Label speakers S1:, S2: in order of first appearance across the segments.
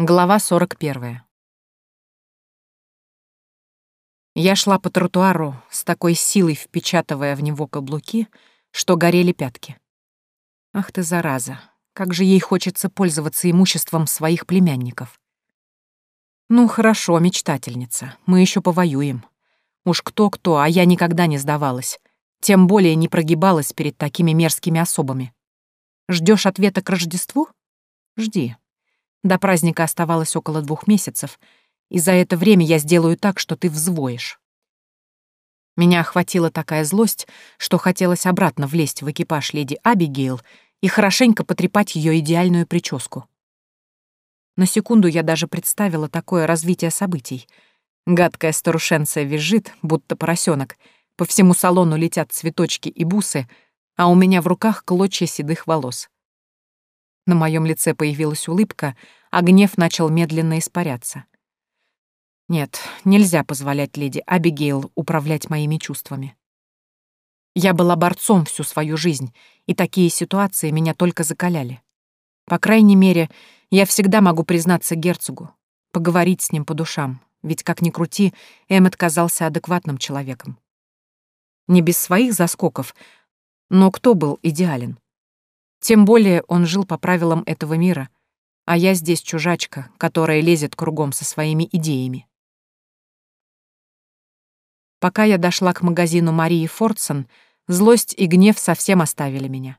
S1: Глава 41. Я шла по тротуару с такой силой, впечатывая в него каблуки, что горели пятки. Ах ты, зараза, как же ей хочется пользоваться имуществом своих племянников. Ну, хорошо, мечтательница, мы еще повоюем. Уж кто-кто, а я никогда не сдавалась. Тем более не прогибалась перед такими мерзкими особами. Ждешь ответа к Рождеству? Жди. До праздника оставалось около двух месяцев, и за это время я сделаю так, что ты взвоишь. Меня охватила такая злость, что хотелось обратно влезть в экипаж леди Абигейл и хорошенько потрепать ее идеальную прическу. На секунду я даже представила такое развитие событий. Гадкая старушенция визжит, будто поросенок, по всему салону летят цветочки и бусы, а у меня в руках клочья седых волос. На моем лице появилась улыбка, а гнев начал медленно испаряться. Нет, нельзя позволять леди Абигейл управлять моими чувствами. Я была борцом всю свою жизнь, и такие ситуации меня только закаляли. По крайней мере, я всегда могу признаться герцогу, поговорить с ним по душам, ведь, как ни крути, Эммет казался адекватным человеком. Не без своих заскоков, но кто был идеален? Тем более он жил по правилам этого мира, а я здесь чужачка, которая лезет кругом со своими идеями. Пока я дошла к магазину Марии Фордсон, злость и гнев совсем оставили меня.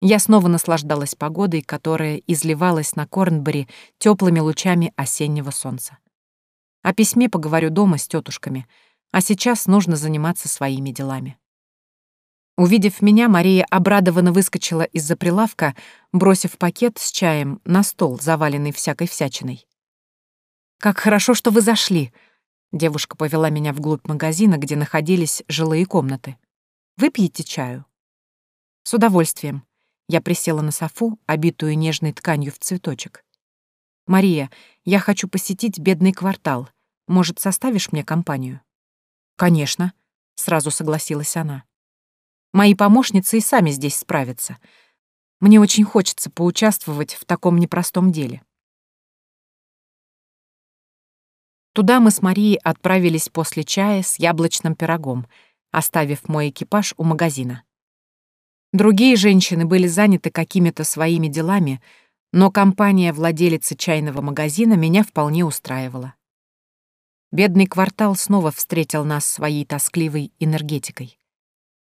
S1: Я снова наслаждалась погодой, которая изливалась на Корнбери теплыми лучами осеннего солнца. О письме поговорю дома с тетушками, а сейчас нужно заниматься своими делами. Увидев меня, Мария обрадованно выскочила из-за прилавка, бросив пакет с чаем на стол, заваленный всякой всячиной. «Как хорошо, что вы зашли!» Девушка повела меня вглубь магазина, где находились жилые комнаты. «Выпьете чаю?» «С удовольствием». Я присела на софу, обитую нежной тканью в цветочек. «Мария, я хочу посетить бедный квартал. Может, составишь мне компанию?» «Конечно», — сразу согласилась она. Мои помощницы и сами здесь справятся. Мне очень хочется поучаствовать в таком непростом деле. Туда мы с Марией отправились после чая с яблочным пирогом, оставив мой экипаж у магазина. Другие женщины были заняты какими-то своими делами, но компания владелицы чайного магазина меня вполне устраивала. Бедный квартал снова встретил нас своей тоскливой энергетикой.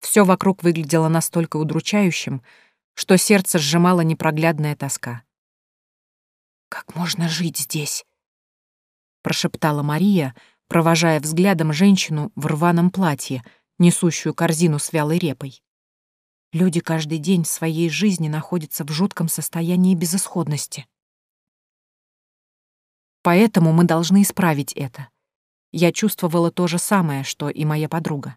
S1: Все вокруг выглядело настолько удручающим, что сердце сжимало непроглядная тоска. «Как можно жить здесь?» — прошептала Мария, провожая взглядом женщину в рваном платье, несущую корзину с вялой репой. Люди каждый день своей жизни находятся в жутком состоянии безысходности. Поэтому мы должны исправить это. Я чувствовала то же самое, что и моя подруга.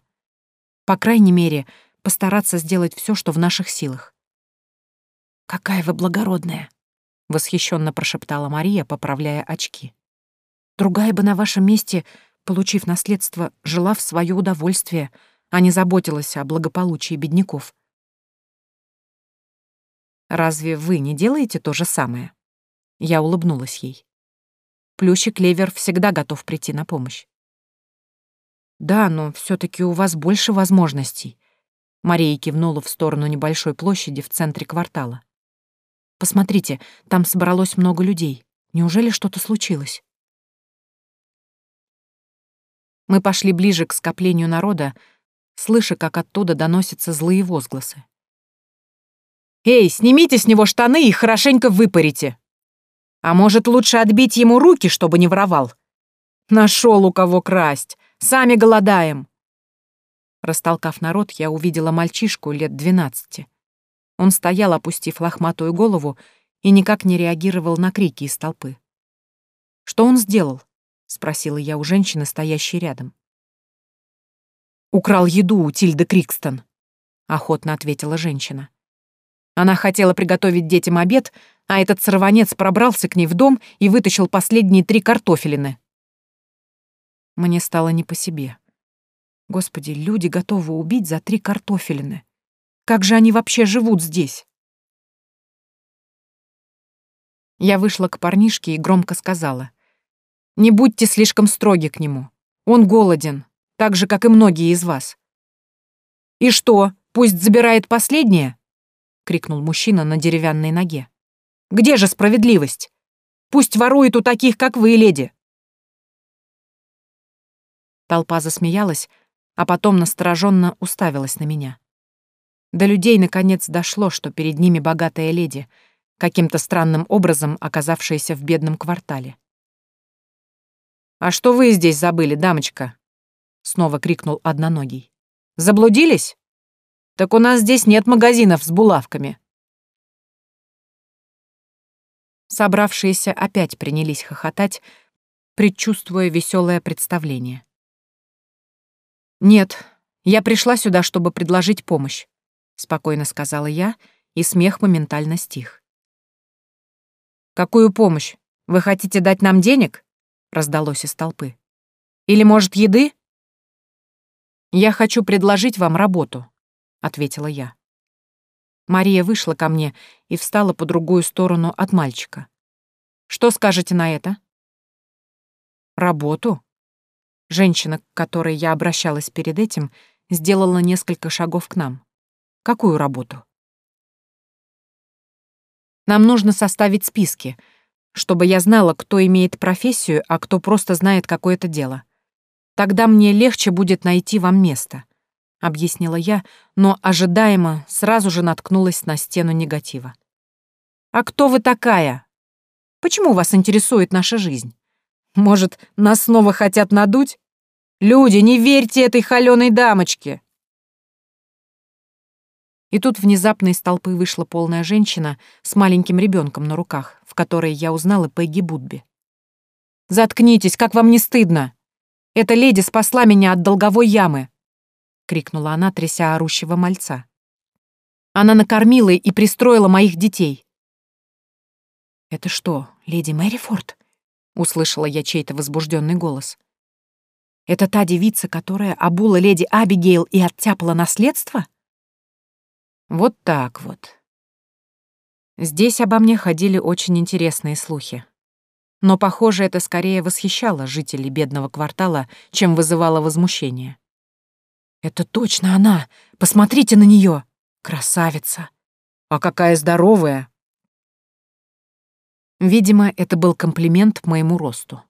S1: По крайней мере, постараться сделать все, что в наших силах. «Какая вы благородная!» — восхищенно прошептала Мария, поправляя очки. «Другая бы на вашем месте, получив наследство, жила в свое удовольствие, а не заботилась о благополучии бедняков». «Разве вы не делаете то же самое?» Я улыбнулась ей. Плющик Левер всегда готов прийти на помощь. Да, но все таки у вас больше возможностей. Мария кивнула в сторону небольшой площади в центре квартала. Посмотрите, там собралось много людей. Неужели что-то случилось? Мы пошли ближе к скоплению народа, слыша, как оттуда доносятся злые возгласы. «Эй, снимите с него штаны и хорошенько выпарите! А может, лучше отбить ему руки, чтобы не воровал? Нашел у кого красть! Сами голодаем!» Растолкав народ, я увидела мальчишку лет двенадцати. Он стоял, опустив лохматую голову, и никак не реагировал на крики из толпы. «Что он сделал?» — спросила я у женщины, стоящей рядом. «Украл еду у Тильды Крикстон», — охотно ответила женщина. Она хотела приготовить детям обед, а этот сорванец пробрался к ней в дом и вытащил последние три картофелины. Мне стало не по себе. Господи, люди готовы убить за три картофелины. Как же они вообще живут здесь? Я вышла к парнишке и громко сказала. «Не будьте слишком строги к нему. Он голоден, так же, как и многие из вас». «И что, пусть забирает последнее?» — крикнул мужчина на деревянной ноге. «Где же справедливость? Пусть ворует у таких, как вы, леди!» Толпа засмеялась, а потом настороженно уставилась на меня. До людей наконец дошло, что перед ними богатая леди, каким-то странным образом оказавшаяся в бедном квартале. «А что вы здесь забыли, дамочка?» — снова крикнул одноногий. «Заблудились? Так у нас здесь нет магазинов с булавками». Собравшиеся опять принялись хохотать, предчувствуя веселое представление. «Нет, я пришла сюда, чтобы предложить помощь», — спокойно сказала я, и смех моментально стих. «Какую помощь? Вы хотите дать нам денег?» — раздалось из толпы. «Или, может, еды?» «Я хочу предложить вам работу», — ответила я. Мария вышла ко мне и встала по другую сторону от мальчика. «Что скажете на это?» «Работу?» Женщина, к которой я обращалась перед этим, сделала несколько шагов к нам. Какую работу? Нам нужно составить списки, чтобы я знала, кто имеет профессию, а кто просто знает какое-то дело. Тогда мне легче будет найти вам место, — объяснила я, но ожидаемо сразу же наткнулась на стену негатива. «А кто вы такая? Почему вас интересует наша жизнь? Может, нас снова хотят надуть? Люди, не верьте этой холёной дамочке!» И тут внезапно из толпы вышла полная женщина с маленьким ребенком на руках, в которой я узнала Пегги Будби. «Заткнитесь, как вам не стыдно! Эта леди спасла меня от долговой ямы!» — крикнула она, тряся орущего мальца. «Она накормила и пристроила моих детей!» «Это что, леди Мэрифорд?» — услышала я чей-то возбужденный голос. «Это та девица, которая обула леди Абигейл и оттяпала наследство?» Вот так вот. Здесь обо мне ходили очень интересные слухи. Но, похоже, это скорее восхищало жителей бедного квартала, чем вызывало возмущение. «Это точно она! Посмотрите на нее! Красавица! А какая здоровая!» Видимо, это был комплимент моему росту.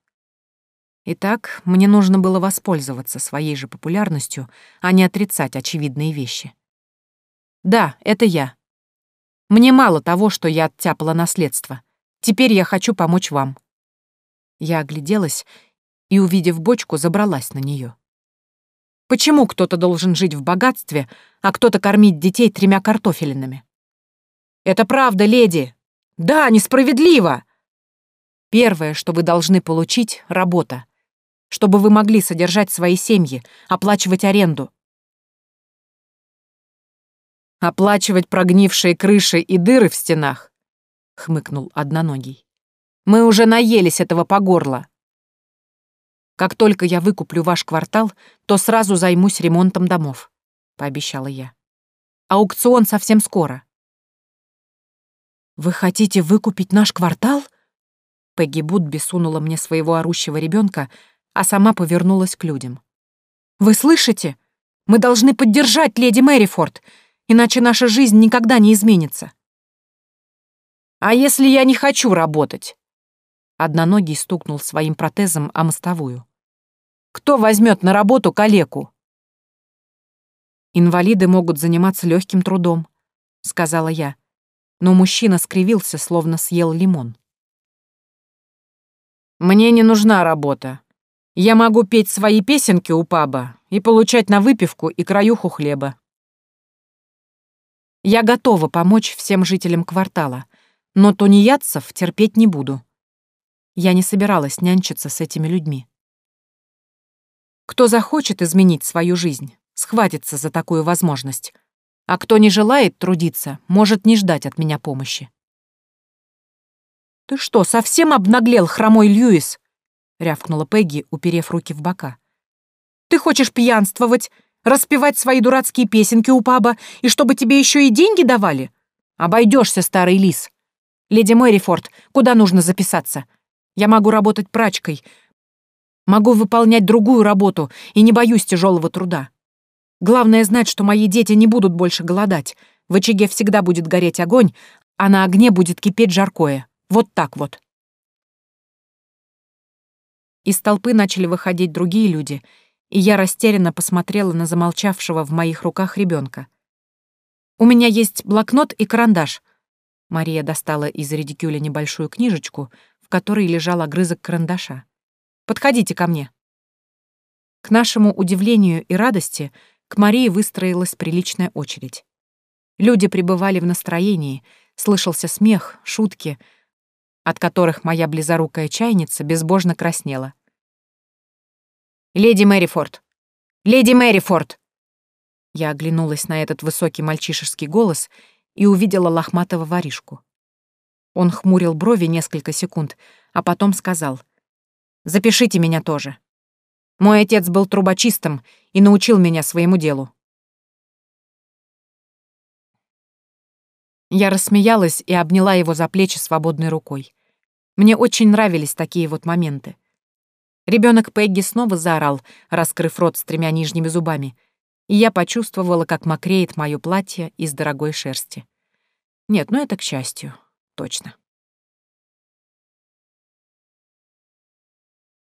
S1: Итак, мне нужно было воспользоваться своей же популярностью, а не отрицать очевидные вещи. Да, это я. Мне мало того, что я оттяпала наследство. Теперь я хочу помочь вам. Я огляделась и, увидев бочку, забралась на нее. Почему кто-то должен жить в богатстве, а кто-то кормить детей тремя картофелинами? Это правда, леди, да, несправедливо. Первое, что вы должны получить — работа. Чтобы вы могли содержать свои семьи, оплачивать аренду. Оплачивать прогнившие крыши и дыры в стенах, — хмыкнул одноногий. Мы уже наелись этого по горло. Как только я выкуплю ваш квартал, то сразу займусь ремонтом домов, — пообещала я. Аукцион совсем скоро. «Вы хотите выкупить наш квартал?» Пегги Будби сунула мне своего орущего ребенка, а сама повернулась к людям. «Вы слышите? Мы должны поддержать леди Мэрифорд, иначе наша жизнь никогда не изменится». «А если я не хочу работать?» Одноногий стукнул своим протезом о мостовую. «Кто возьмет на работу калеку?» «Инвалиды могут заниматься легким трудом», — сказала я но мужчина скривился, словно съел лимон. «Мне не нужна работа. Я могу петь свои песенки у паба и получать на выпивку и краюху хлеба. Я готова помочь всем жителям квартала, но тунеядцев терпеть не буду. Я не собиралась нянчиться с этими людьми. Кто захочет изменить свою жизнь, схватится за такую возможность, а кто не желает трудиться, может не ждать от меня помощи. «Ты что, совсем обнаглел, хромой Льюис?» — рявкнула Пегги, уперев руки в бока. «Ты хочешь пьянствовать, распевать свои дурацкие песенки у паба, и чтобы тебе еще и деньги давали? Обойдешься, старый лис. Леди Мэрифорд, куда нужно записаться? Я могу работать прачкой, могу выполнять другую работу и не боюсь тяжелого труда. Главное знать, что мои дети не будут больше голодать. В очаге всегда будет гореть огонь, а на огне будет кипеть жаркое. Вот так вот. Из толпы начали выходить другие люди, и я растерянно посмотрела на замолчавшего в моих руках ребенка. «У меня есть блокнот и карандаш». Мария достала из редикюля небольшую книжечку, в которой лежал огрызок карандаша. «Подходите ко мне». К нашему удивлению и радости к Марии выстроилась приличная очередь. Люди пребывали в настроении, слышался смех, шутки — от которых моя близорукая чайница безбожно краснела. «Леди Мэрифорд! Леди Мэрифорд!» Я оглянулась на этот высокий мальчишеский голос и увидела лохматого воришку. Он хмурил брови несколько секунд, а потом сказал, «Запишите меня тоже. Мой отец был трубочистом и научил меня своему делу». Я рассмеялась и обняла его за плечи свободной рукой. Мне очень нравились такие вот моменты. Ребенок Пегги снова заорал, раскрыв рот с тремя нижними зубами, и я почувствовала, как мокреет мое платье из дорогой шерсти. Нет, ну это к счастью, точно.